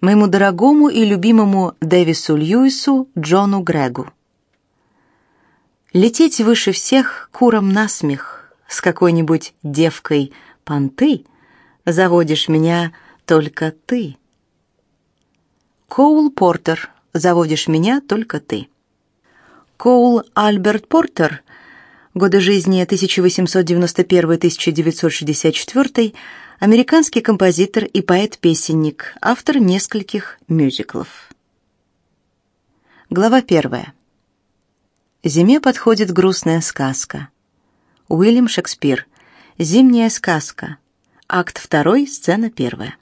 моему дорогому и любимому Дэвису Льюису Джону Грегу. Лететь выше всех куром насмех с какой-нибудь девкой понты заводишь меня только ты. Коул Портер, заводишь меня только ты. Коул Альберт Портер, годы жизни 1891-1964, американский композитор и поэт-песенник, автор нескольких мюзиклов. Глава первая. Зиме подходит грустная сказка. Уильям Шекспир. Зимняя сказка. Акт второй, сцена первая.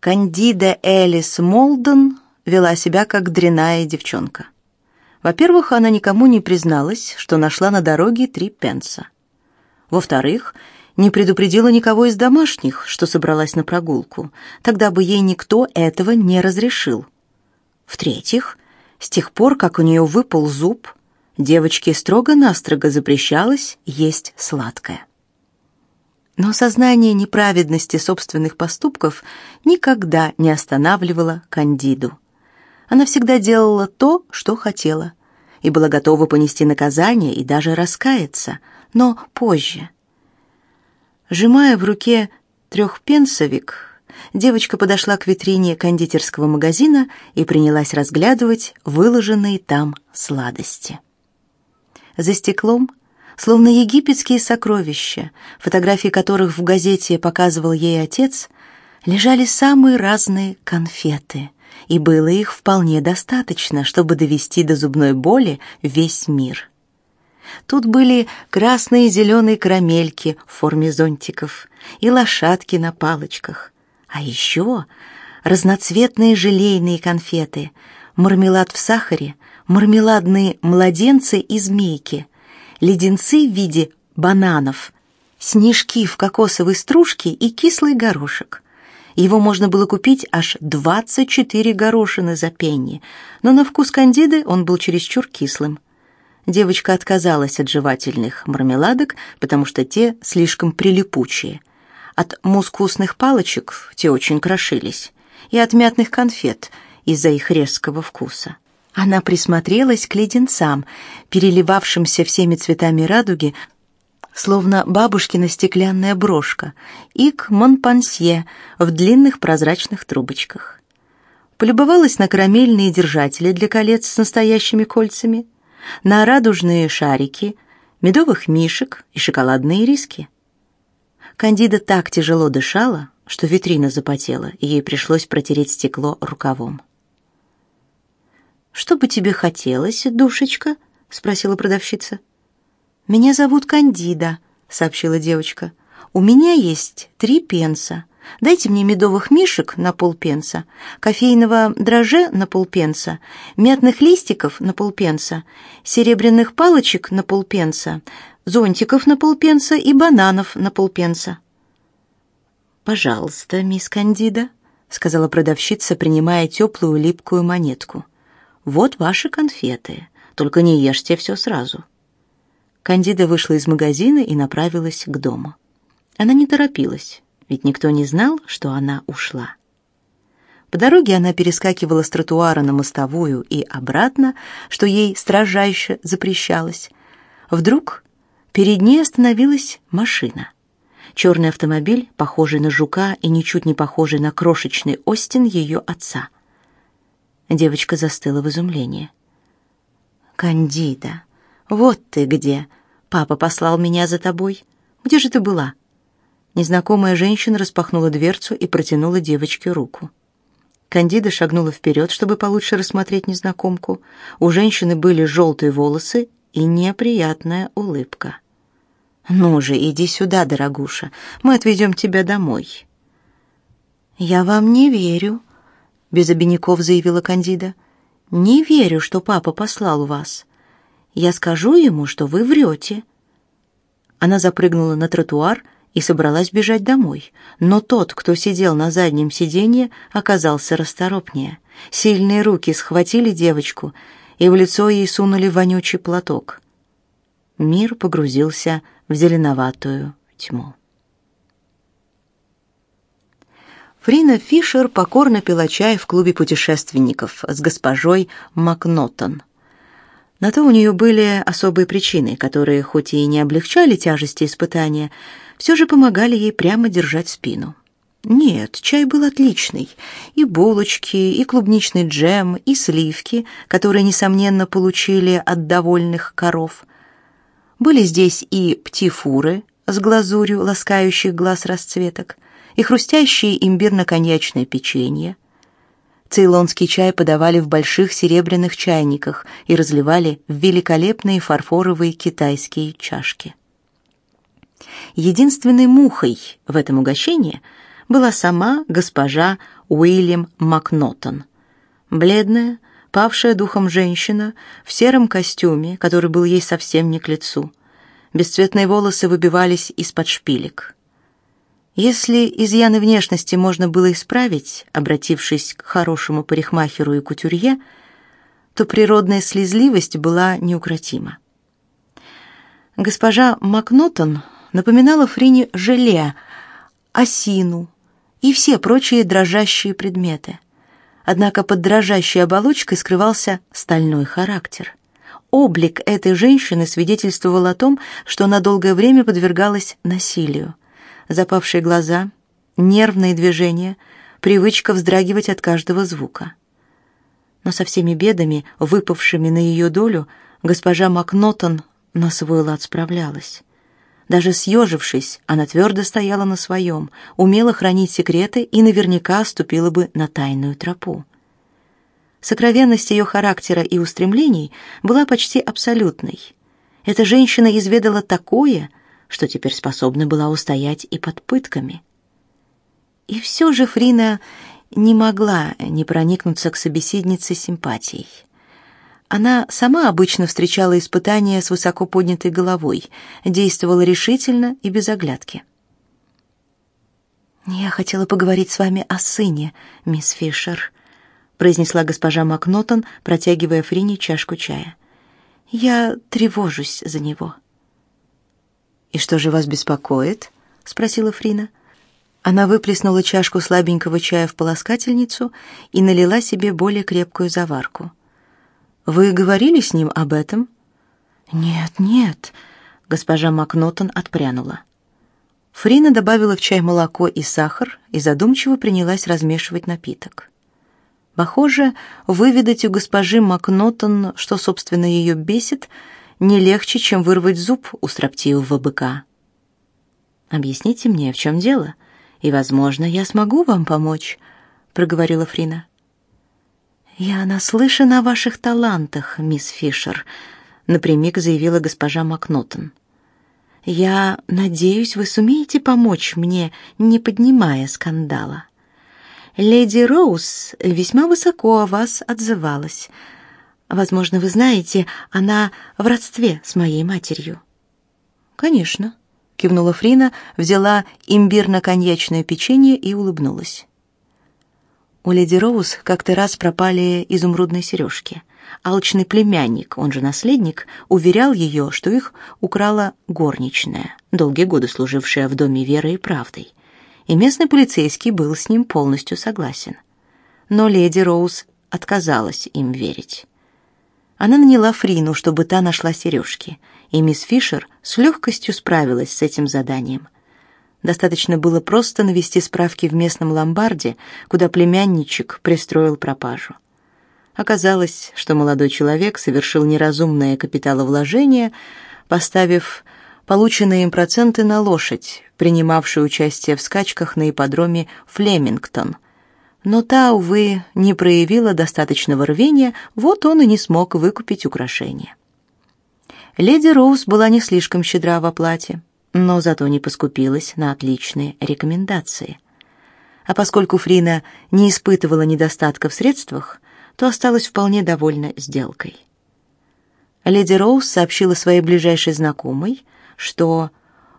Кандида Элис Молден вела себя как дряная девчонка. Во-первых, она никому не призналась, что нашла на дороге три пенса. Во-вторых, не предупредила никого из домашних, что собралась на прогулку. Тогда бы ей никто этого не разрешил. В-третьих, с тех пор, как у нее выпал зуб, девочке строго-настрого запрещалось есть сладкое. Но сознание неправедности собственных поступков никогда не останавливало Кандиду. Она всегда делала то, что хотела, и была готова понести наказание и даже раскаяться, но позже. Сжимая в руке трехпенсовик, девочка подошла к витрине кондитерского магазина и принялась разглядывать выложенные там сладости. За стеклом, словно египетские сокровища, фотографии которых в газете показывал ей отец, лежали самые разные конфеты — и было их вполне достаточно, чтобы довести до зубной боли весь мир. Тут были красные и зеленые карамельки в форме зонтиков и лошадки на палочках, а еще разноцветные желейные конфеты, мармелад в сахаре, мармеладные младенцы и змейки, леденцы в виде бананов, снежки в кокосовой стружке и кислый горошек. Его можно было купить аж 24 горошины за пенни, но на вкус кандиды он был чересчур кислым. Девочка отказалась от жевательных мармеладок, потому что те слишком прилипучие. От мускусных палочек те очень крошились, и от мятных конфет из-за их резкого вкуса. Она присмотрелась к леденцам, переливавшимся всеми цветами радуги, словно бабушкина стеклянная брошка, и к монпансье в длинных прозрачных трубочках. Полюбовалась на карамельные держатели для колец с настоящими кольцами, на радужные шарики, медовых мишек и шоколадные риски. Кандида так тяжело дышала, что витрина запотела, и ей пришлось протереть стекло рукавом. «Что бы тебе хотелось, душечка?» — спросила продавщица. «Меня зовут Кандида», — сообщила девочка. «У меня есть три пенса. Дайте мне медовых мишек на полпенса, кофейного дрожжа на полпенса, мятных листиков на полпенса, серебряных палочек на полпенса, зонтиков на полпенса и бананов на полпенса». «Пожалуйста, мисс Кандида», — сказала продавщица, принимая теплую липкую монетку. «Вот ваши конфеты. Только не ешьте все сразу». Кандида вышла из магазина и направилась к дому. Она не торопилась, ведь никто не знал, что она ушла. По дороге она перескакивала с тротуара на мостовую и обратно, что ей строжайше запрещалось. Вдруг перед ней остановилась машина. Черный автомобиль, похожий на жука и ничуть не похожий на крошечный Остин ее отца. Девочка застыла в изумлении. «Кандида, вот ты где!» Папа послал меня за тобой. Где же ты была? Незнакомая женщина распахнула дверцу и протянула девочке руку. Кандида шагнула вперед, чтобы получше рассмотреть незнакомку. У женщины были желтые волосы и неприятная улыбка. «Ну же, иди сюда, дорогуша, мы отвезем тебя домой». «Я вам не верю», — без обиняков заявила Кандида. «Не верю, что папа послал вас. Я скажу ему, что вы врете». Она запрыгнула на тротуар и собралась бежать домой, но тот, кто сидел на заднем сиденье, оказался расторопнее. Сильные руки схватили девочку и в лицо ей сунули вонючий платок. Мир погрузился в зеленоватую тьму. Фрина Фишер покорно пила чай в клубе путешественников с госпожой Макнотон. На то у нее были особые причины, которые хоть и не облегчали тяжести испытания, все же помогали ей прямо держать спину. Нет, чай был отличный. И булочки, и клубничный джем, и сливки, которые, несомненно, получили от довольных коров. Были здесь и птифуры с глазурью ласкающих глаз расцветок, и хрустящее имбирно-коньячное печенье. Цейлонский чай подавали в больших серебряных чайниках и разливали в великолепные фарфоровые китайские чашки. Единственной мухой в этом угощении была сама госпожа Уильям Макнотон. Бледная, павшая духом женщина в сером костюме, который был ей совсем не к лицу. Бесцветные волосы выбивались из-под шпилек. Если изъяны внешности можно было исправить, обратившись к хорошему парикмахеру и кутюрье, то природная слезливость была неукротима. Госпожа Макнотон напоминала Фрине желе, осину и все прочие дрожащие предметы. Однако под дрожащей оболочкой скрывался стальной характер. Облик этой женщины свидетельствовал о том, что она долгое время подвергалась насилию запавшие глаза, нервные движения, привычка вздрагивать от каждого звука. Но со всеми бедами, выпавшими на ее долю, госпожа Макнотон на свой лад справлялась. Даже съежившись, она твердо стояла на своем, умела хранить секреты и наверняка ступила бы на тайную тропу. Сокровенность ее характера и устремлений была почти абсолютной. Эта женщина изведала такое, что теперь способна была устоять и под пытками. И все же Фрина не могла не проникнуться к собеседнице симпатией. Она сама обычно встречала испытания с высоко поднятой головой, действовала решительно и без оглядки. «Я хотела поговорить с вами о сыне, мисс Фишер», произнесла госпожа Макнотон, протягивая Фрине чашку чая. «Я тревожусь за него». «И что же вас беспокоит?» — спросила Фрина. Она выплеснула чашку слабенького чая в полоскательницу и налила себе более крепкую заварку. «Вы говорили с ним об этом?» «Нет, нет», — госпожа Макнотон отпрянула. Фрина добавила в чай молоко и сахар и задумчиво принялась размешивать напиток. Похоже, выведать у госпожи Макнотон, что, собственно, ее бесит, — не легче, чем вырвать зуб у строптивого быка. Объясните мне, в чем дело, и, возможно, я смогу вам помочь, проговорила Фрина. Я наслышана о ваших талантах, мисс Фишер, напрямик заявила госпожа Макнотон. Я надеюсь, вы сумеете помочь мне, не поднимая скандала. Леди Роуз весьма высоко о вас отзывалась. Возможно, вы знаете, она в родстве с моей матерью. Конечно, кивнула Фрина, взяла имбирно-коньячное печенье и улыбнулась. У леди Роуз как-то раз пропали изумрудные сережки. Алчный племянник, он же наследник, уверял ее, что их украла горничная, долгие годы служившая в доме верой и правдой. И местный полицейский был с ним полностью согласен. Но леди Роуз отказалась им верить. Она наняла Фрину, чтобы та нашла сережки, и мисс Фишер с легкостью справилась с этим заданием. Достаточно было просто навести справки в местном ломбарде, куда племянничек пристроил пропажу. Оказалось, что молодой человек совершил неразумное капиталовложение, поставив полученные им проценты на лошадь, принимавшую участие в скачках на ипподроме Флемингтон, но та, увы, не проявила достаточного рвения, вот он и не смог выкупить украшение. Леди Роуз была не слишком щедра в оплате, но зато не поскупилась на отличные рекомендации. А поскольку Фрина не испытывала недостатка в средствах, то осталась вполне довольна сделкой. Леди Роуз сообщила своей ближайшей знакомой, что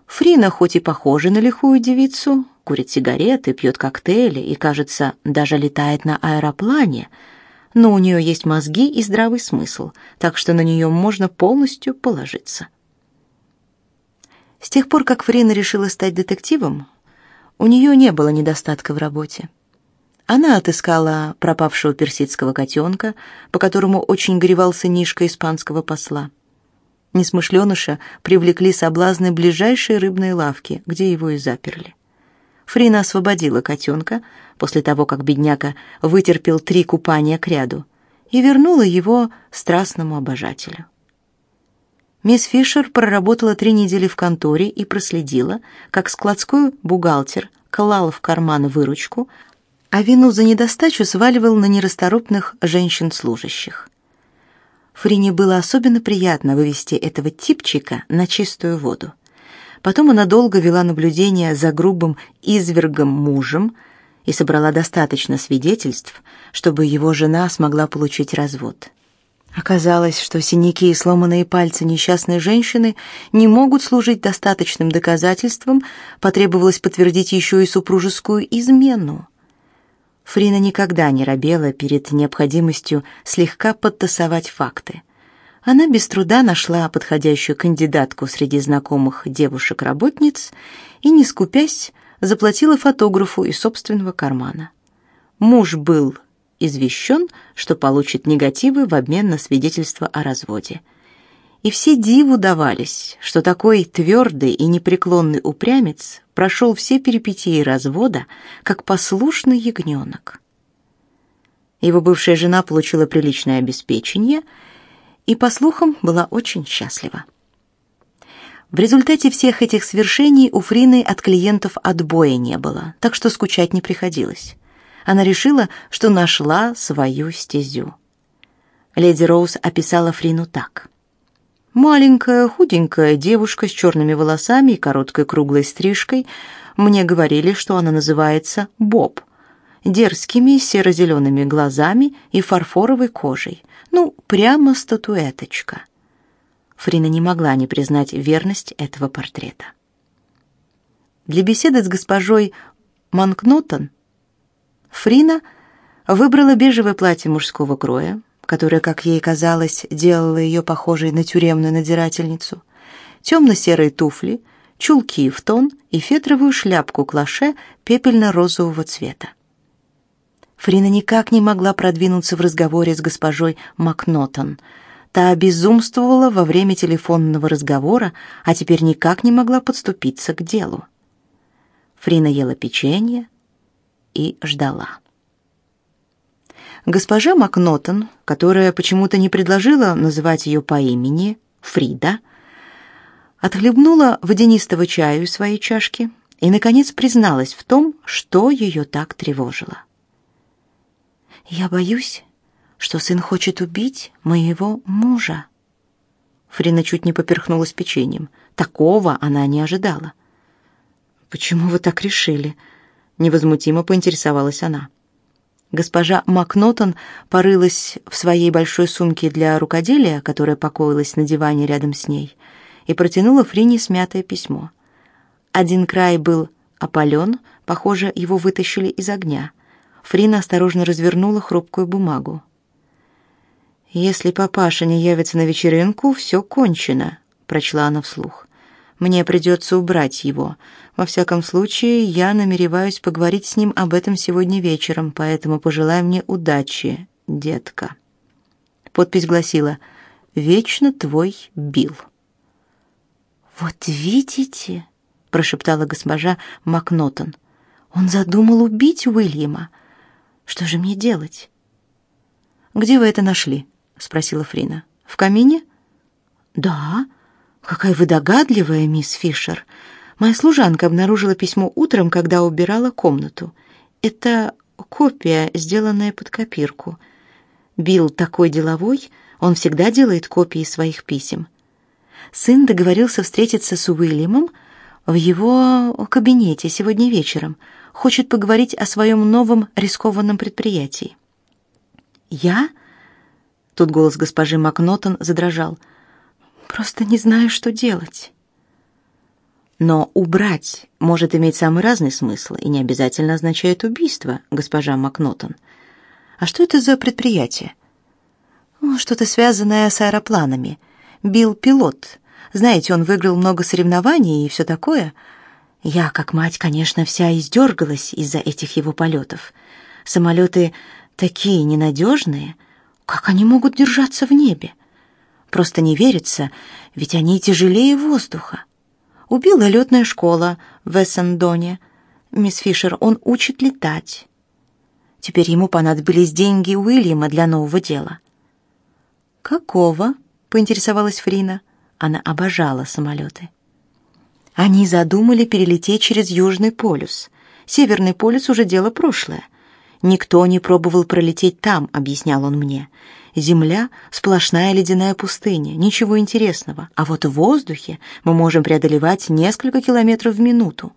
Фрина хоть и похожа на лихую девицу, курит сигареты, пьет коктейли и, кажется, даже летает на аэроплане, но у нее есть мозги и здравый смысл, так что на нее можно полностью положиться. С тех пор, как Фрина решила стать детективом, у нее не было недостатка в работе. Она отыскала пропавшего персидского котенка, по которому очень горевал сынишка испанского посла. Несмышленыша привлекли соблазны ближайшей рыбной лавки, где его и заперли. Фрина освободила котенка после того, как бедняка вытерпел три купания кряду, и вернула его страстному обожателю. Мисс Фишер проработала три недели в конторе и проследила, как складской бухгалтер клал в карман выручку, а вину за недостачу сваливал на нерасторопных женщин-служащих. Фрине было особенно приятно вывести этого типчика на чистую воду. Потом она долго вела наблюдение за грубым извергом мужем и собрала достаточно свидетельств, чтобы его жена смогла получить развод. Оказалось, что синяки и сломанные пальцы несчастной женщины не могут служить достаточным доказательством, потребовалось подтвердить еще и супружескую измену. Фрина никогда не робела перед необходимостью слегка подтасовать факты. Она без труда нашла подходящую кандидатку среди знакомых девушек-работниц и, не скупясь, заплатила фотографу из собственного кармана. Муж был извещен, что получит негативы в обмен на свидетельство о разводе. И все диву давались, что такой твердый и непреклонный упрямец прошел все перипетии развода, как послушный ягненок. Его бывшая жена получила приличное обеспечение и, по слухам, была очень счастлива. В результате всех этих свершений у Фрины от клиентов отбоя не было, так что скучать не приходилось. Она решила, что нашла свою стезю. Леди Роуз описала Фрину так: Маленькая, худенькая девушка с черными волосами и короткой круглой стрижкой. Мне говорили, что она называется Боб. Дерзкими серо-зелеными глазами и фарфоровой кожей. Ну, прямо статуэточка. Фрина не могла не признать верность этого портрета. Для беседы с госпожой Манкнотон Фрина выбрала бежевое платье мужского кроя, которая, как ей казалось, делала ее похожей на тюремную надзирательницу, темно-серые туфли, чулки в тон и фетровую шляпку-клаше пепельно-розового цвета. Фрина никак не могла продвинуться в разговоре с госпожой Макнотон. Та безумствовала во время телефонного разговора, а теперь никак не могла подступиться к делу. Фрина ела печенье и ждала. Госпожа Макнотон, которая почему-то не предложила называть ее по имени, Фрида, отхлебнула водянистого чаю из своей чашки и, наконец, призналась в том, что ее так тревожило. «Я боюсь, что сын хочет убить моего мужа». Фрина чуть не поперхнулась печеньем. Такого она не ожидала. «Почему вы так решили?» — невозмутимо поинтересовалась она. Госпожа Макнотон порылась в своей большой сумке для рукоделия, которая покоилась на диване рядом с ней, и протянула Фрине смятое письмо. Один край был опален, похоже, его вытащили из огня. Фрина осторожно развернула хрупкую бумагу. «Если папаша не явится на вечеринку, все кончено», — прочла она вслух. «Мне придется убрать его. Во всяком случае, я намереваюсь поговорить с ним об этом сегодня вечером, поэтому пожелай мне удачи, детка. Подпись гласила: "Вечно твой Билл". Вот видите, прошептала госпожа Макнотон. Он задумал убить Уильяма. Что же мне делать? Где вы это нашли? спросила Фрина. В камине? Да. Какая вы догадливая, мисс Фишер. Моя служанка обнаружила письмо утром, когда убирала комнату. Это копия, сделанная под копирку. Билл такой деловой, он всегда делает копии своих писем. Сын договорился встретиться с Уильямом в его кабинете сегодня вечером. Хочет поговорить о своем новом рискованном предприятии. Я? Тут голос госпожи Макнотон задрожал. Просто не знаю, что делать. Но убрать может иметь самый разный смысл и не обязательно означает убийство, госпожа Макнотон. А что это за предприятие? Ну, что-то связанное с аэропланами. Билл пилот. Знаете, он выиграл много соревнований и все такое. Я, как мать, конечно, вся издергалась из-за этих его полетов. Самолеты такие ненадежные. Как они могут держаться в небе? Просто не верится, ведь они тяжелее воздуха. Убила летная школа в Эссендоне. Мисс Фишер, он учит летать. Теперь ему понадобились деньги Уильяма для нового дела. «Какого?» — поинтересовалась Фрина. Она обожала самолеты. Они задумали перелететь через Южный полюс. Северный полюс уже дело прошлое. Никто не пробовал пролететь там, объяснял он мне. Земля — сплошная ледяная пустыня, ничего интересного. А вот в воздухе мы можем преодолевать несколько километров в минуту.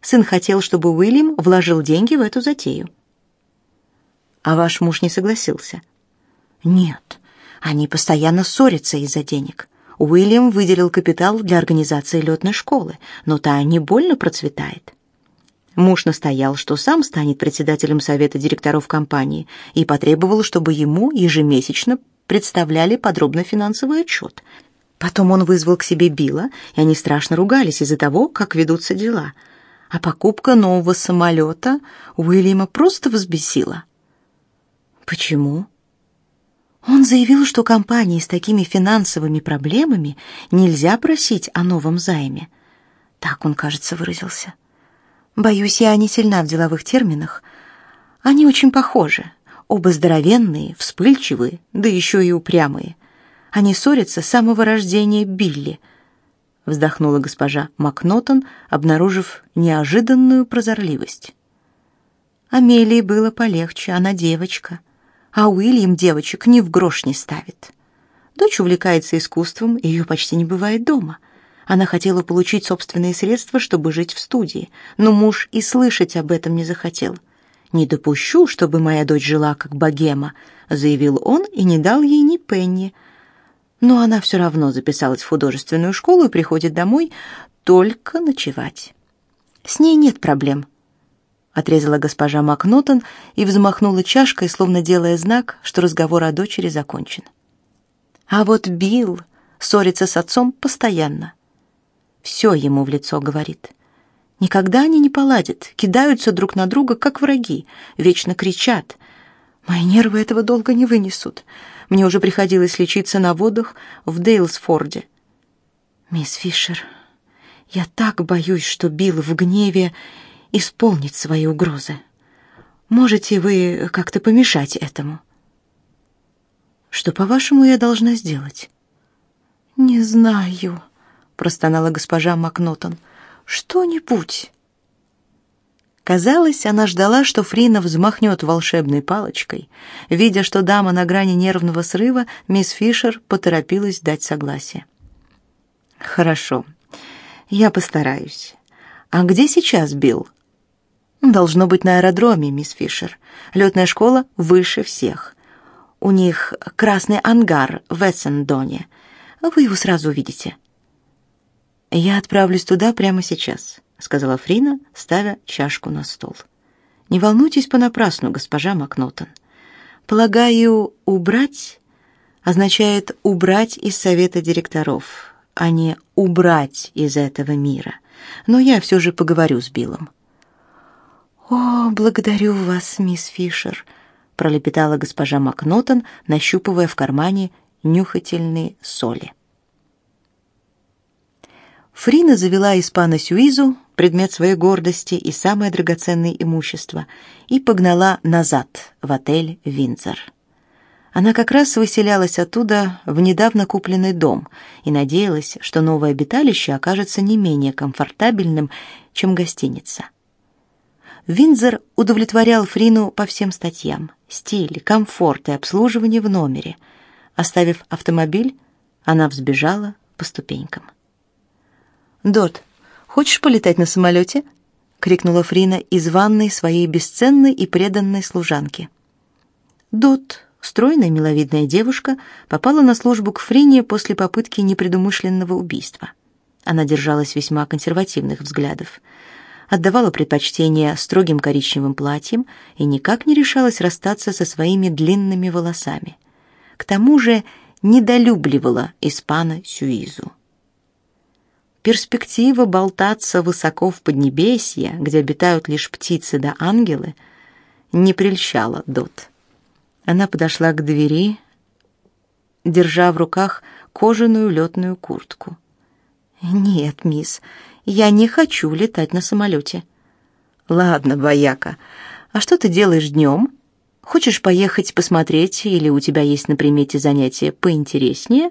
Сын хотел, чтобы Уильям вложил деньги в эту затею. А ваш муж не согласился? Нет, они постоянно ссорятся из-за денег. Уильям выделил капитал для организации летной школы, но та не больно процветает. Муж настоял, что сам станет председателем совета директоров компании и потребовал, чтобы ему ежемесячно представляли подробно финансовый отчет. Потом он вызвал к себе Билла, и они страшно ругались из-за того, как ведутся дела. А покупка нового самолета Уильяма просто взбесила. Почему? Он заявил, что компании с такими финансовыми проблемами нельзя просить о новом займе. Так он, кажется, выразился. Боюсь, я не сильна в деловых терминах. Они очень похожи. Оба здоровенные, вспыльчивые, да еще и упрямые. Они ссорятся с самого рождения Билли. Вздохнула госпожа Макнотон, обнаружив неожиданную прозорливость. Амелии было полегче, она девочка, а Уильям девочек ни в грош не ставит. Дочь увлекается искусством, и ее почти не бывает дома. Она хотела получить собственные средства, чтобы жить в студии, но муж и слышать об этом не захотел. «Не допущу, чтобы моя дочь жила как богема», — заявил он и не дал ей ни пенни. Но она все равно записалась в художественную школу и приходит домой только ночевать. «С ней нет проблем», — отрезала госпожа Макнотон и взмахнула чашкой, словно делая знак, что разговор о дочери закончен. А вот Билл ссорится с отцом постоянно все ему в лицо говорит. Никогда они не поладят, кидаются друг на друга, как враги, вечно кричат. Мои нервы этого долго не вынесут. Мне уже приходилось лечиться на водах в Дейлсфорде. Мисс Фишер, я так боюсь, что Билл в гневе исполнит свои угрозы. Можете вы как-то помешать этому? Что, по-вашему, я должна сделать? Не знаю простонала госпожа Макнотон. Что-нибудь. Казалось, она ждала, что Фрина взмахнет волшебной палочкой. Видя, что дама на грани нервного срыва, мисс Фишер поторопилась дать согласие. Хорошо. Я постараюсь. А где сейчас Билл? Должно быть на аэродроме, мисс Фишер. Летная школа выше всех. У них красный ангар в Эссендоне. Вы его сразу увидите. Я отправлюсь туда прямо сейчас, сказала Фрина, ставя чашку на стол. Не волнуйтесь понапрасну, госпожа Макнотон. Полагаю, убрать означает убрать из совета директоров, а не убрать из этого мира. Но я все же поговорю с Биллом. О, благодарю вас, мисс Фишер, пролепетала госпожа Макнотон, нащупывая в кармане нюхательные соли. Фрина завела испана Сюизу, предмет своей гордости и самое драгоценное имущество, и погнала назад в отель Винзор. Она как раз выселялась оттуда в недавно купленный дом и надеялась, что новое обиталище окажется не менее комфортабельным, чем гостиница. Винзор удовлетворял Фрину по всем статьям: стиль, комфорт и обслуживание в номере. Оставив автомобиль, она взбежала по ступенькам. «Дот, хочешь полетать на самолете?» — крикнула Фрина из ванной своей бесценной и преданной служанки. Дот, стройная миловидная девушка, попала на службу к Фрине после попытки непредумышленного убийства. Она держалась весьма консервативных взглядов, отдавала предпочтение строгим коричневым платьям и никак не решалась расстаться со своими длинными волосами. К тому же недолюбливала испана Сюизу. Перспектива болтаться высоко в поднебесье, где обитают лишь птицы да ангелы, не прельщала Дот. Она подошла к двери, держа в руках кожаную летную куртку. «Нет, мисс, я не хочу летать на самолете». «Ладно, бояка, а что ты делаешь днем? Хочешь поехать посмотреть или у тебя есть на примете занятия поинтереснее?»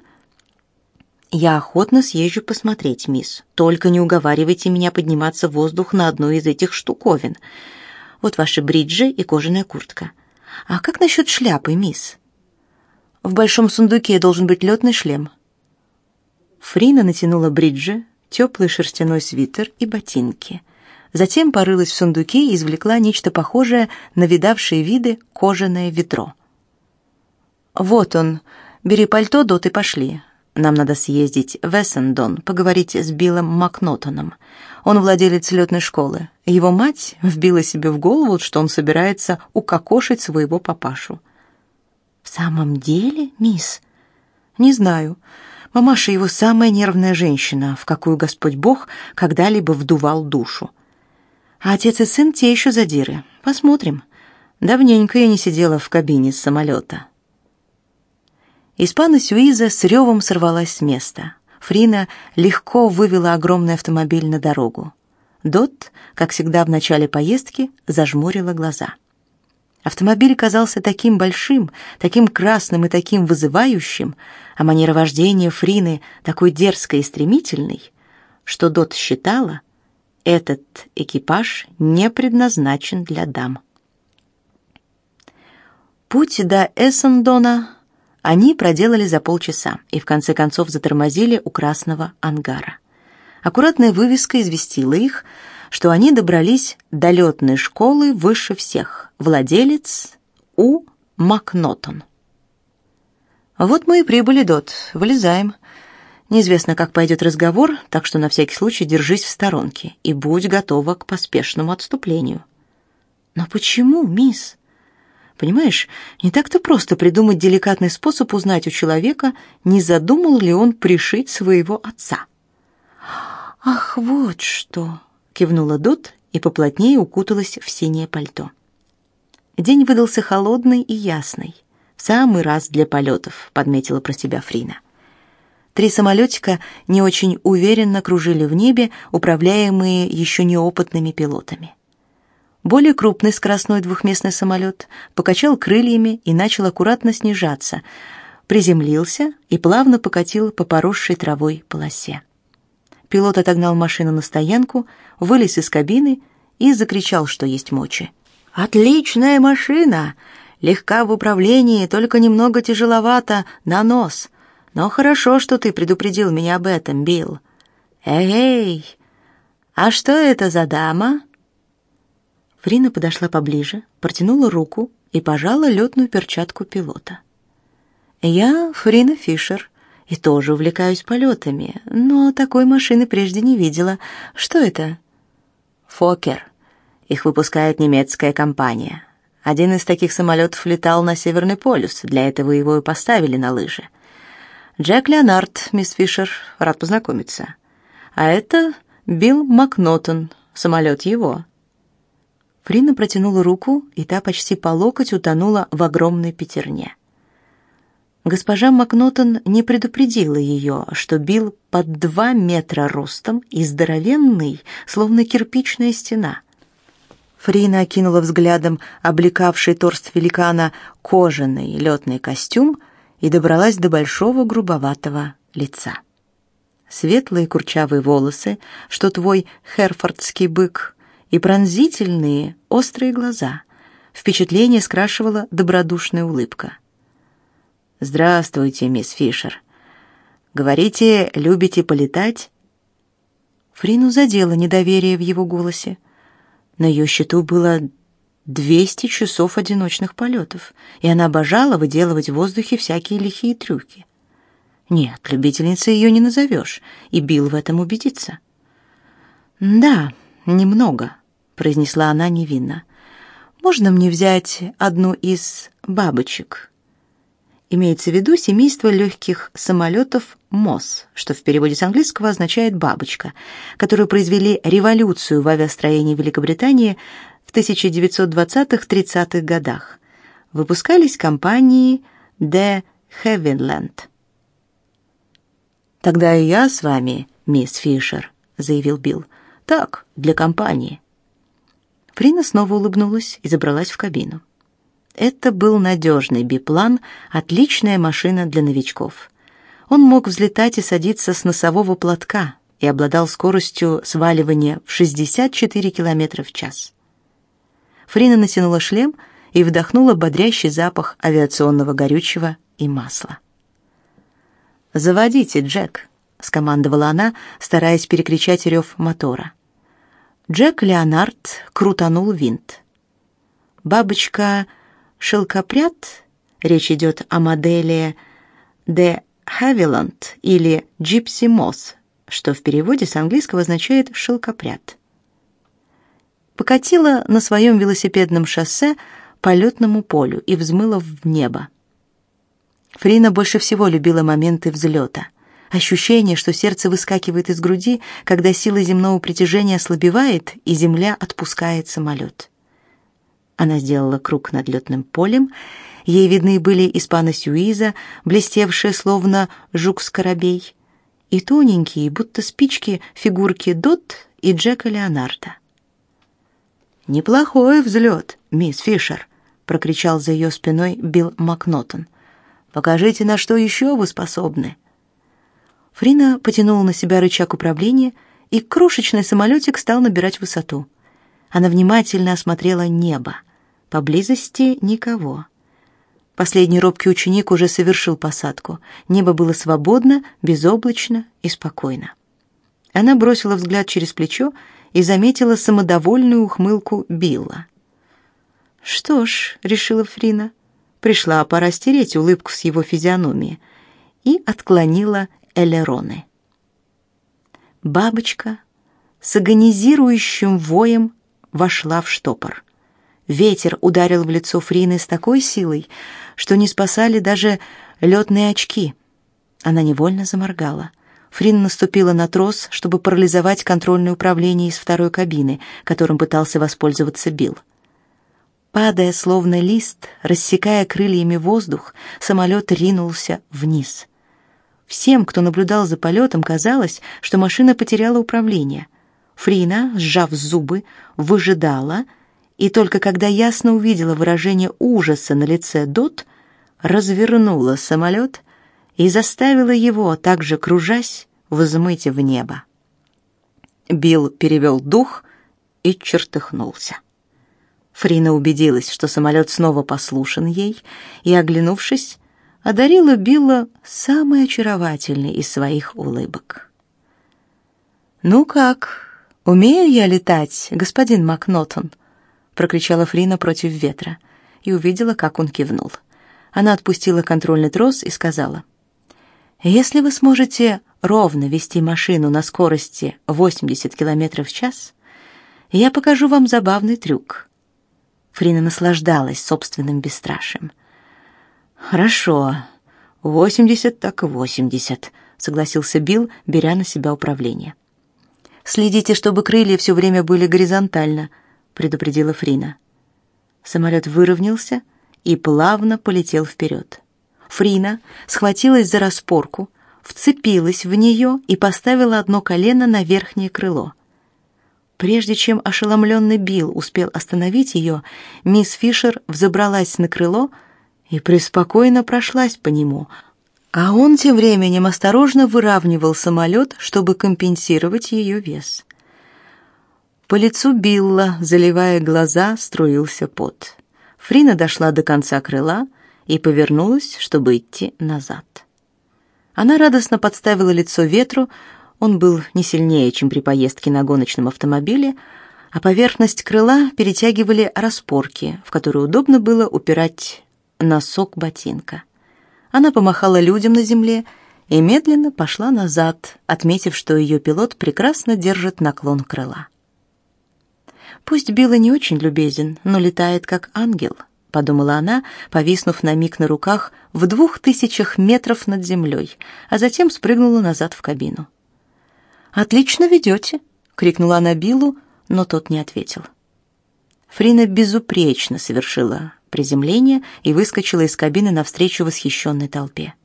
«Я охотно съезжу посмотреть, мисс. Только не уговаривайте меня подниматься в воздух на одну из этих штуковин. Вот ваши бриджи и кожаная куртка. А как насчет шляпы, мисс?» «В большом сундуке должен быть летный шлем». Фрина натянула бриджи, теплый шерстяной свитер и ботинки. Затем порылась в сундуке и извлекла нечто похожее на видавшие виды кожаное ведро. «Вот он. Бери пальто, Дот, и пошли. Нам надо съездить в Эссендон, поговорить с Биллом Макнотоном. Он владелец летной школы. Его мать вбила себе в голову, что он собирается укокошить своего папашу. В самом деле, мисс? Не знаю. Мамаша его самая нервная женщина, в какую Господь Бог когда-либо вдувал душу. А отец и сын те еще задиры. Посмотрим. Давненько я не сидела в кабине с самолета. Испана Сюиза с ревом сорвалась с места. Фрина легко вывела огромный автомобиль на дорогу. Дот, как всегда в начале поездки, зажмурила глаза. Автомобиль казался таким большим, таким красным и таким вызывающим, а манера вождения Фрины такой дерзкой и стремительной, что Дот считала, этот экипаж не предназначен для дам. Путь до Эссендона они проделали за полчаса и в конце концов затормозили у красного ангара. Аккуратная вывеска известила их, что они добрались до летной школы выше всех. Владелец У. Макнотон. Вот мы и прибыли, Дот. Вылезаем. Неизвестно, как пойдет разговор, так что на всякий случай держись в сторонке и будь готова к поспешному отступлению. Но почему, мисс? Понимаешь, не так-то просто придумать деликатный способ узнать у человека, не задумал ли он пришить своего отца. Ах, вот что, кивнула Дот и поплотнее укуталась в синее пальто. День выдался холодный и ясный. В самый раз для полетов, подметила про себя Фрина. Три самолетика не очень уверенно кружили в небе, управляемые еще неопытными пилотами. Более крупный скоростной двухместный самолет покачал крыльями и начал аккуратно снижаться, приземлился и плавно покатил по поросшей травой полосе. Пилот отогнал машину на стоянку, вылез из кабины и закричал, что есть мочи. «Отличная машина! Легка в управлении, только немного тяжеловато на нос. Но хорошо, что ты предупредил меня об этом, Билл. Эй, а что это за дама?» Фрина подошла поближе, протянула руку и пожала летную перчатку пилота. «Я Фрина Фишер и тоже увлекаюсь полетами, но такой машины прежде не видела. Что это?» «Фокер. Их выпускает немецкая компания. Один из таких самолетов летал на Северный полюс, для этого его и поставили на лыжи. Джек Леонард, мисс Фишер, рад познакомиться. А это Билл Макнотон, самолет его». Фрина протянула руку, и та почти по локоть утонула в огромной пятерне. Госпожа Макнотон не предупредила ее, что Билл под два метра ростом и здоровенный, словно кирпичная стена. Фрина окинула взглядом облекавший торс великана кожаный летный костюм и добралась до большого грубоватого лица. Светлые курчавые волосы, что твой херфордский бык, и пронзительные, острые глаза. Впечатление скрашивала добродушная улыбка. «Здравствуйте, мисс Фишер. Говорите, любите полетать?» Фрину задело недоверие в его голосе. На ее счету было 200 часов одиночных полетов, и она обожала выделывать в воздухе всякие лихие трюки. Нет, любительницей ее не назовешь, и Билл в этом убедится. «Да, немного», произнесла она невинно. Можно мне взять одну из бабочек? Имеется в виду семейство легких самолетов МОС, что в переводе с английского означает бабочка, которые произвели революцию в авиастроении Великобритании в 1920-30-х годах. Выпускались компании De Havilland. «Тогда и я с вами, мисс Фишер», — заявил Билл. «Так, для компании». Фрина снова улыбнулась и забралась в кабину. Это был надежный биплан, отличная машина для новичков. Он мог взлетать и садиться с носового платка и обладал скоростью сваливания в 64 км в час. Фрина натянула шлем и вдохнула бодрящий запах авиационного горючего и масла. «Заводите, Джек», — скомандовала она, стараясь перекричать рев мотора. Джек Леонард крутанул винт. Бабочка шелкопряд, речь идет о модели де Хавиланд или Gypsy Moth, что в переводе с английского означает шелкопряд. Покатила на своем велосипедном шоссе по летному полю и взмыла в небо. Фрина больше всего любила моменты взлета. Ощущение, что сердце выскакивает из груди, когда сила земного притяжения ослабевает и земля отпускает самолет. Она сделала круг над летным полем. Ей видны были испана Сюиза, блестевшие словно жук-скоробей, и тоненькие, будто спички, фигурки Дот и Джека Леонарда. «Неплохой взлет, мисс Фишер», — прокричал за ее спиной Билл Макнотон. «Покажите, на что еще вы способны». Фрина потянула на себя рычаг управления, и крошечный самолетик стал набирать высоту. Она внимательно осмотрела небо. Поблизости никого. Последний робкий ученик уже совершил посадку. Небо было свободно, безоблачно и спокойно. Она бросила взгляд через плечо и заметила самодовольную ухмылку Билла. «Что ж», — решила Фрина, — пришла пора стереть улыбку с его физиономии, и отклонила элероны. Бабочка с агонизирующим воем вошла в штопор. Ветер ударил в лицо Фрины с такой силой, что не спасали даже летные очки. Она невольно заморгала. Фрин наступила на трос, чтобы парализовать контрольное управление из второй кабины, которым пытался воспользоваться Билл. Падая словно лист, рассекая крыльями воздух, самолет ринулся вниз. Всем, кто наблюдал за полетом, казалось, что машина потеряла управление. Фрина, сжав зубы, выжидала — и только когда ясно увидела выражение ужаса на лице Дот, развернула самолет и заставила его, также кружась, взмыть в небо. Билл перевел дух и чертыхнулся. Фрина убедилась, что самолет снова послушен ей, и, оглянувшись, одарила Билла самой очаровательной из своих улыбок. «Ну как, умею я летать, господин Макнотон?» Прокричала Фрина против ветра и увидела, как он кивнул. Она отпустила контрольный трос и сказала: "Если вы сможете ровно вести машину на скорости 80 км в час, я покажу вам забавный трюк". Фрина наслаждалась собственным бесстрашием. "Хорошо. 80 так 80", согласился Билл, беря на себя управление. Следите, чтобы крылья все время были горизонтально, предупредила Фрина. Самолет выровнялся и плавно полетел вперед. Фрина схватилась за распорку, вцепилась в нее и поставила одно колено на верхнее крыло. Прежде чем ошеломленный Билл успел остановить ее, мисс Фишер взобралась на крыло и преспокойно прошлась по нему, а он тем временем осторожно выравнивал самолет, чтобы компенсировать ее вес. По лицу Билла, заливая глаза, струился пот. Фрина дошла до конца крыла и повернулась, чтобы идти назад. Она радостно подставила лицо ветру, он был не сильнее, чем при поездке на гоночном автомобиле, а поверхность крыла перетягивали распорки, в которые удобно было упирать носок ботинка. Она помахала людям на земле и медленно пошла назад, отметив, что ее пилот прекрасно держит наклон крыла. Пусть Билла не очень любезен, но летает как ангел, подумала она, повиснув на миг на руках в двух тысячах метров над землей, а затем спрыгнула назад в кабину. Отлично ведете!» — крикнула она Биллу, но тот не ответил. Фрина безупречно совершила приземление и выскочила из кабины навстречу восхищенной толпе.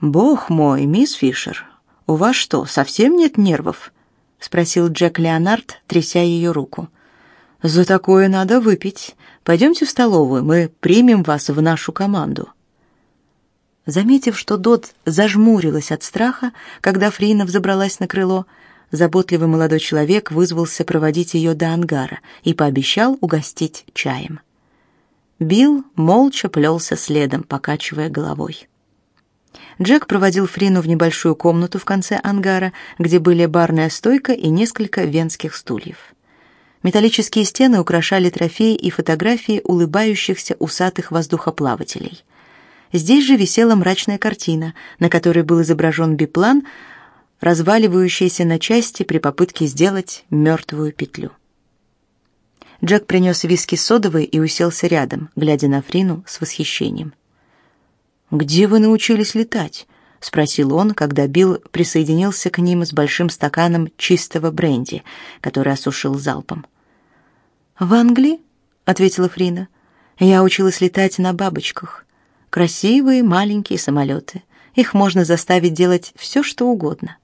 «Бог мой, мисс Фишер, у вас что, совсем нет нервов?» — спросил Джек Леонард, тряся ее руку. «За такое надо выпить. Пойдемте в столовую, мы примем вас в нашу команду». Заметив, что Дот зажмурилась от страха, когда Фрина взобралась на крыло, заботливый молодой человек вызвался проводить ее до ангара и пообещал угостить чаем. Билл молча плелся следом, покачивая головой. Джек проводил Фрину в небольшую комнату в конце ангара, где были барная стойка и несколько венских стульев. Металлические стены украшали трофеи и фотографии улыбающихся усатых воздухоплавателей. Здесь же висела мрачная картина, на которой был изображен биплан, разваливающийся на части при попытке сделать мертвую петлю. Джек принес виски содовый и уселся рядом, глядя на Фрину с восхищением. «Где вы научились летать?» — спросил он, когда Билл присоединился к ним с большим стаканом чистого бренди, который осушил залпом. «В Англии?» — ответила Фрина. «Я училась летать на бабочках. Красивые маленькие самолеты. Их можно заставить делать все, что угодно».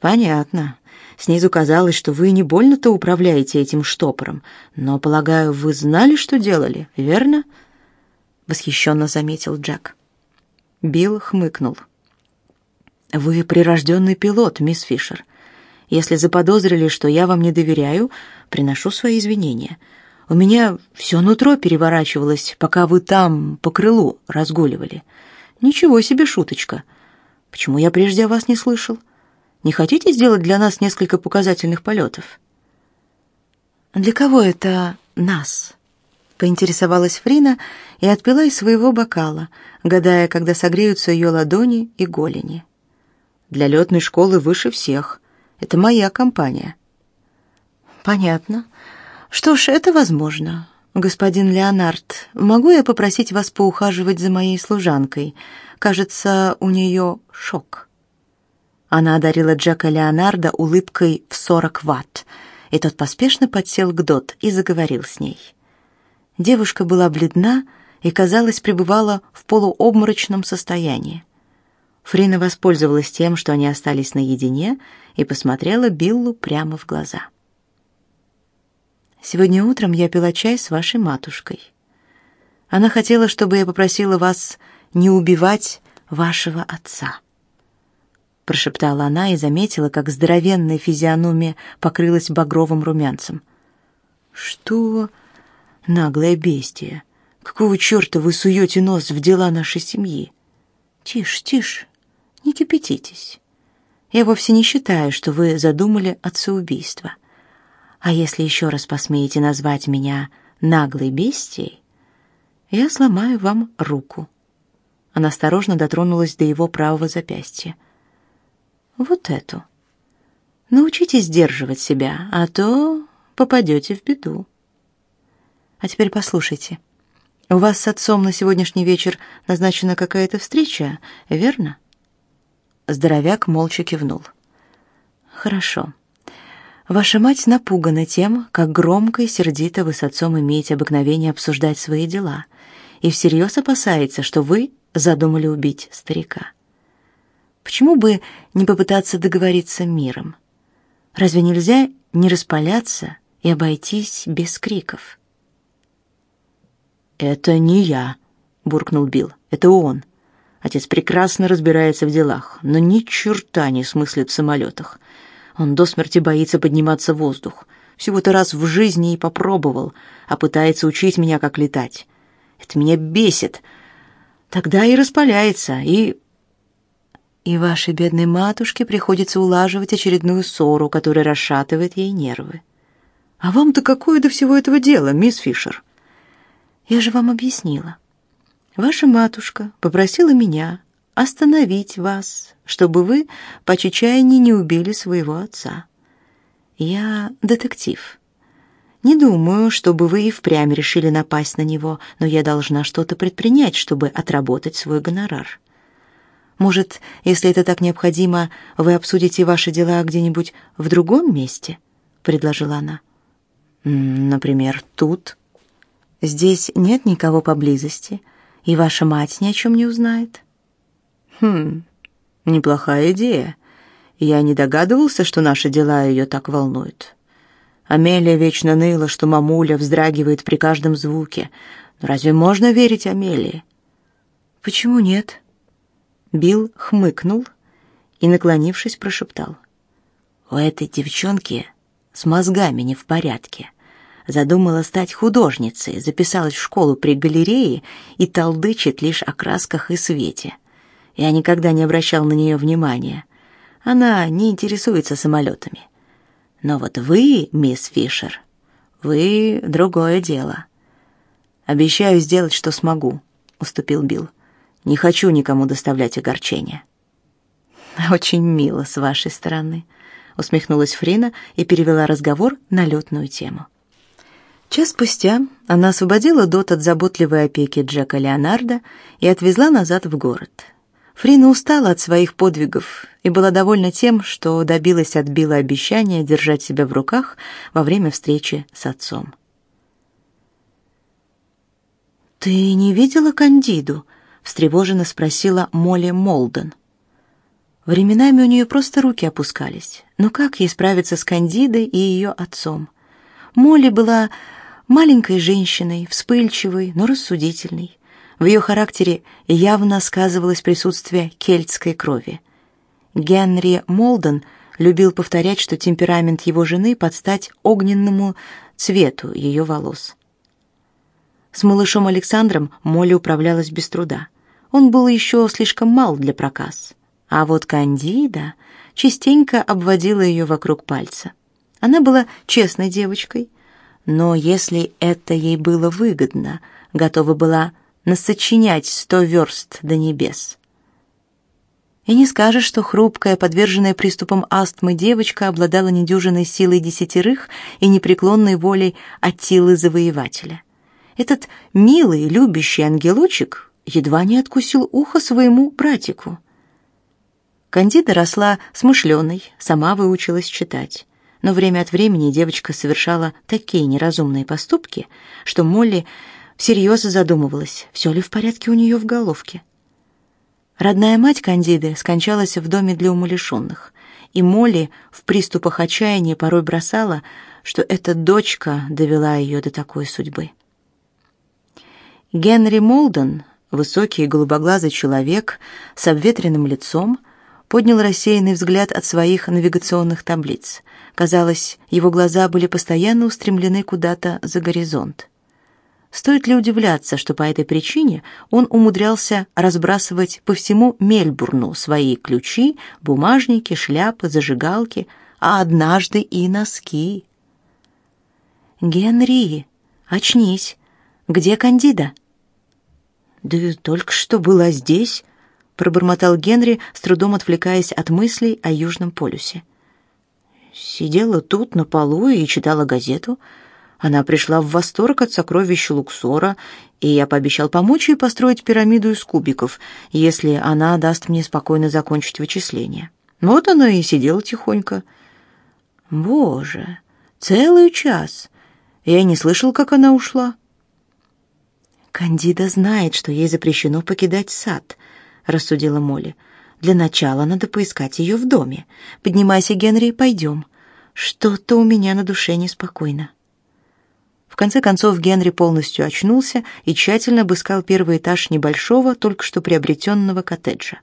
«Понятно. Снизу казалось, что вы не больно-то управляете этим штопором, но, полагаю, вы знали, что делали, верно?» Восхищенно заметил Джек. Билл хмыкнул. Вы прирожденный пилот, мисс Фишер. Если заподозрили, что я вам не доверяю, приношу свои извинения. У меня все нутро переворачивалось, пока вы там по крылу разгуливали. Ничего себе шуточка. Почему я прежде о вас не слышал? Не хотите сделать для нас несколько показательных полетов?» «Для кого это нас?» Поинтересовалась Фрина и отпила из своего бокала, гадая, когда согреются ее ладони и голени. Для летной школы выше всех. Это моя компания. Понятно. Что ж, это возможно. Господин Леонард, могу я попросить вас поухаживать за моей служанкой? Кажется, у нее шок. Она одарила Джека Леонарда улыбкой в сорок ватт, и тот поспешно подсел к Дот и заговорил с ней. Девушка была бледна и, казалось, пребывала в полуобморочном состоянии. Фрина воспользовалась тем, что они остались наедине, и посмотрела Биллу прямо в глаза. «Сегодня утром я пила чай с вашей матушкой. Она хотела, чтобы я попросила вас не убивать вашего отца» прошептала она и заметила, как здоровенная физиономия покрылась багровым румянцем. Что? Наглое бестие. Какого черта вы суете нос в дела нашей семьи? Тише, тише, не кипятитесь. Я вовсе не считаю, что вы задумали отцеубийство. А если еще раз посмеете назвать меня наглой бестией, я сломаю вам руку. Она осторожно дотронулась до его правого запястья. Вот эту. Научитесь сдерживать себя, а то попадете в беду. А теперь послушайте. У вас с отцом на сегодняшний вечер назначена какая-то встреча, верно? Здоровяк молча кивнул. Хорошо. Ваша мать напугана тем, как громко и сердито вы с отцом имеете обыкновение обсуждать свои дела, и всерьез опасается, что вы задумали убить старика. Почему бы не попытаться договориться миром? Разве нельзя не распаляться и обойтись без криков? «Это не я», — буркнул Билл. «Это он. Отец прекрасно разбирается в делах, но ни черта не смыслит в самолетах. Он до смерти боится подниматься в воздух. Всего-то раз в жизни и попробовал, а пытается учить меня, как летать. Это меня бесит. Тогда и распаляется, и...» И вашей бедной матушке приходится улаживать очередную ссору, которая расшатывает ей нервы. А вам-то какое до всего этого дело, мисс Фишер? Я же вам объяснила. Ваша матушка попросила меня остановить вас, чтобы вы по чечаянии не убили своего отца. Я детектив. Не думаю, чтобы вы и впрямь решили напасть на него, но я должна что-то предпринять, чтобы отработать свой гонорар. Может, если это так необходимо, вы обсудите ваши дела где-нибудь в другом месте, предложила она. Например, тут. Здесь нет никого поблизости, и ваша мать ни о чем не узнает. Хм, неплохая идея. Я не догадывался, что наши дела ее так волнуют. Амелия вечно ныла, что мамуля вздрагивает при каждом звуке. Но разве можно верить Амелии? Почему нет? Билл хмыкнул и, наклонившись, прошептал: "У этой девчонки с мозгами не в порядке. Задумала стать художницей, записалась в школу при галерее и толдычит лишь о красках и свете. Я никогда не обращал на нее внимания. Она не интересуется самолетами. Но вот вы, мисс Фишер, вы другое дело. Обещаю сделать, что смогу, уступил Билл. Не хочу никому доставлять огорчения. Очень мило с вашей стороны, усмехнулась Фрина и перевела разговор на летную тему. Час спустя она освободила Дот от заботливой опеки Джека Леонарда и отвезла назад в город. Фрина устала от своих подвигов и была довольна тем, что добилась от Билла обещания держать себя в руках во время встречи с отцом. «Ты не видела Кандиду?» — встревоженно спросила Молли Молден. Временами у нее просто руки опускались. Но как ей справиться с Кандидой и ее отцом? Молли была маленькой женщиной, вспыльчивой, но рассудительной. В ее характере явно сказывалось присутствие кельтской крови. Генри Молден любил повторять, что темперамент его жены под стать огненному цвету ее волос. С малышом Александром Молли управлялась без труда. Он был еще слишком мал для проказ. А вот Кандида частенько обводила ее вокруг пальца. Она была честной девочкой, но если это ей было выгодно, готова была насочинять сто верст до небес. И не скажешь, что хрупкая, подверженная приступам астмы девочка обладала недюжинной силой десятерых и непреклонной волей Аттилы Завоевателя. Этот милый, любящий ангелочек едва не откусил ухо своему братику. Кандида росла смышленой, сама выучилась читать но время от времени девочка совершала такие неразумные поступки, что Молли всерьез задумывалась, все ли в порядке у нее в головке. Родная мать Кандиды скончалась в доме для умалишенных, и Молли в приступах отчаяния порой бросала, что эта дочка довела ее до такой судьбы. Генри Молден, высокий голубоглазый человек с обветренным лицом, поднял рассеянный взгляд от своих навигационных таблиц. Казалось, его глаза были постоянно устремлены куда-то за горизонт. Стоит ли удивляться, что по этой причине он умудрялся разбрасывать по всему Мельбурну свои ключи, бумажники, шляпы, зажигалки, а однажды и носки. Генри, очнись. Где Кандида? Да только что была здесь, пробормотал Генри, с трудом отвлекаясь от мыслей о Южном полюсе. Сидела тут на полу и читала газету. Она пришла в восторг от сокровищ Луксора, и я пообещал помочь ей построить пирамиду из кубиков, если она даст мне спокойно закончить вычисления. Вот она и сидела тихонько. Боже, целый час. Я не слышал, как она ушла. Кандида знает, что ей запрещено покидать сад, рассудила Молли. Для начала надо поискать ее в доме. Поднимайся, Генри, пойдем. Что-то у меня на душе неспокойно. В конце концов Генри полностью очнулся и тщательно обыскал первый этаж небольшого, только что приобретенного коттеджа.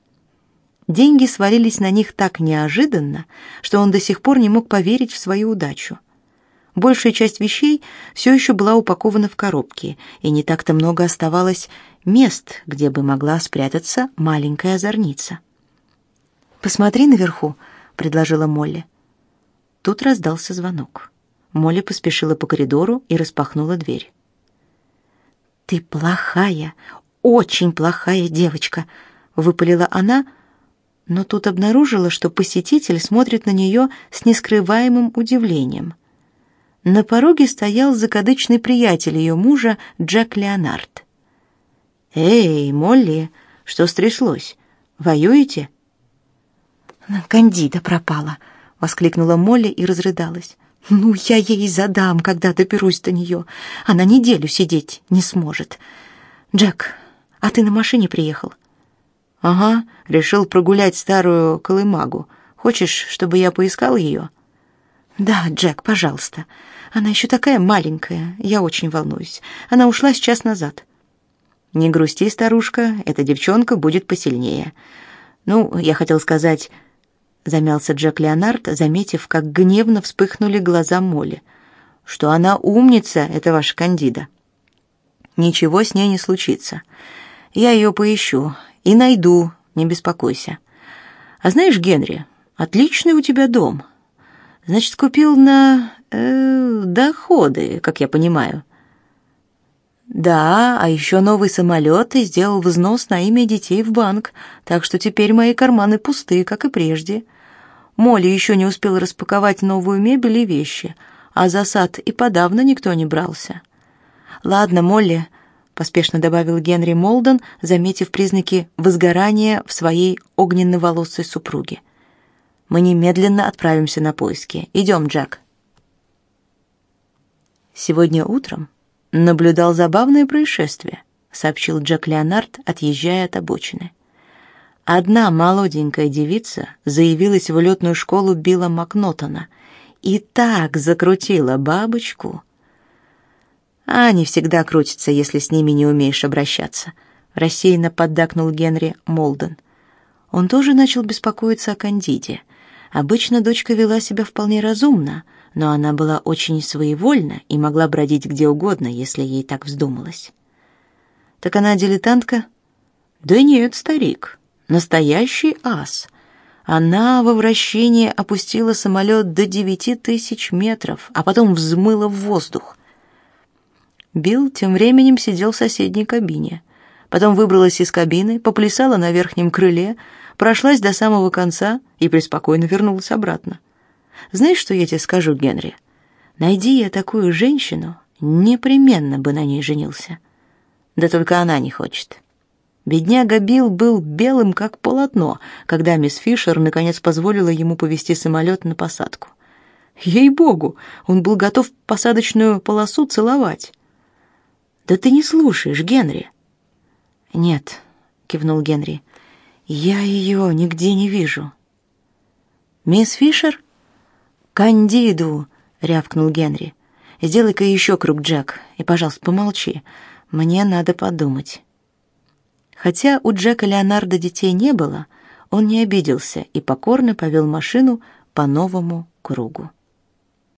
Деньги свалились на них так неожиданно, что он до сих пор не мог поверить в свою удачу. Большая часть вещей все еще была упакована в коробки, и не так-то много оставалось мест, где бы могла спрятаться маленькая озорница. «Посмотри наверху», — предложила Молли. Тут раздался звонок. Молли поспешила по коридору и распахнула дверь. «Ты плохая, очень плохая девочка», — выпалила она, но тут обнаружила, что посетитель смотрит на нее с нескрываемым удивлением. На пороге стоял закадычный приятель ее мужа Джек Леонард. «Эй, Молли, что стряслось? Воюете?» «Кандида пропала», — воскликнула Молли и разрыдалась. Ну, я ей задам, когда доберусь до нее. Она неделю сидеть не сможет. Джек, а ты на машине приехал? Ага, решил прогулять старую колымагу. Хочешь, чтобы я поискал ее?» Да, Джек, пожалуйста. Она еще такая маленькая. Я очень волнуюсь. Она ушла сейчас назад. Не грусти, старушка, эта девчонка будет посильнее. Ну, я хотел сказать, замялся Джек Леонард, заметив, как гневно вспыхнули глаза Молли, что она умница, это ваша Кандида. Ничего с ней не случится. Я ее поищу и найду, не беспокойся. А знаешь, Генри, отличный у тебя дом. Значит, купил на э, доходы, как я понимаю. Да, а еще новый самолет и сделал взнос на имя детей в банк, так что теперь мои карманы пусты, как и прежде. Молли еще не успел распаковать новую мебель и вещи, а за сад и подавно никто не брался. Ладно, Молли, поспешно добавил Генри Молден, заметив признаки возгорания в своей огненно-волосой супруге. Мы немедленно отправимся на поиски. Идем, Джек. Сегодня утром наблюдал забавное происшествие, сообщил Джек Леонард, отъезжая от обочины. Одна молоденькая девица заявилась в летную школу Билла Макнотона и так закрутила бабочку. А они всегда крутятся, если с ними не умеешь обращаться, рассеянно поддакнул Генри Молден. Он тоже начал беспокоиться о Кандиде. Обычно дочка вела себя вполне разумно, но она была очень своевольна и могла бродить где угодно, если ей так вздумалось. Так она дилетантка? Да нет, старик, настоящий ас. Она во вращении опустила самолет до девяти тысяч метров, а потом взмыла в воздух. Билл тем временем сидел в соседней кабине. Потом выбралась из кабины, поплясала на верхнем крыле, прошлась до самого конца и преспокойно вернулась обратно. Знаешь, что я тебе скажу, Генри? Найди я такую женщину, непременно бы на ней женился. Да только она не хочет. Бедняга Билл был белым как полотно, когда мисс Фишер наконец позволила ему повести самолет на посадку. Ей-богу, он был готов посадочную полосу целовать. Да ты не слушаешь, Генри. Нет, кивнул Генри. Я ее нигде не вижу. Мисс Фишер? «Кандиду!» — рявкнул Генри. «Сделай-ка еще круг, Джек, и, пожалуйста, помолчи. Мне надо подумать». Хотя у Джека Леонардо детей не было, он не обиделся и покорно повел машину по новому кругу.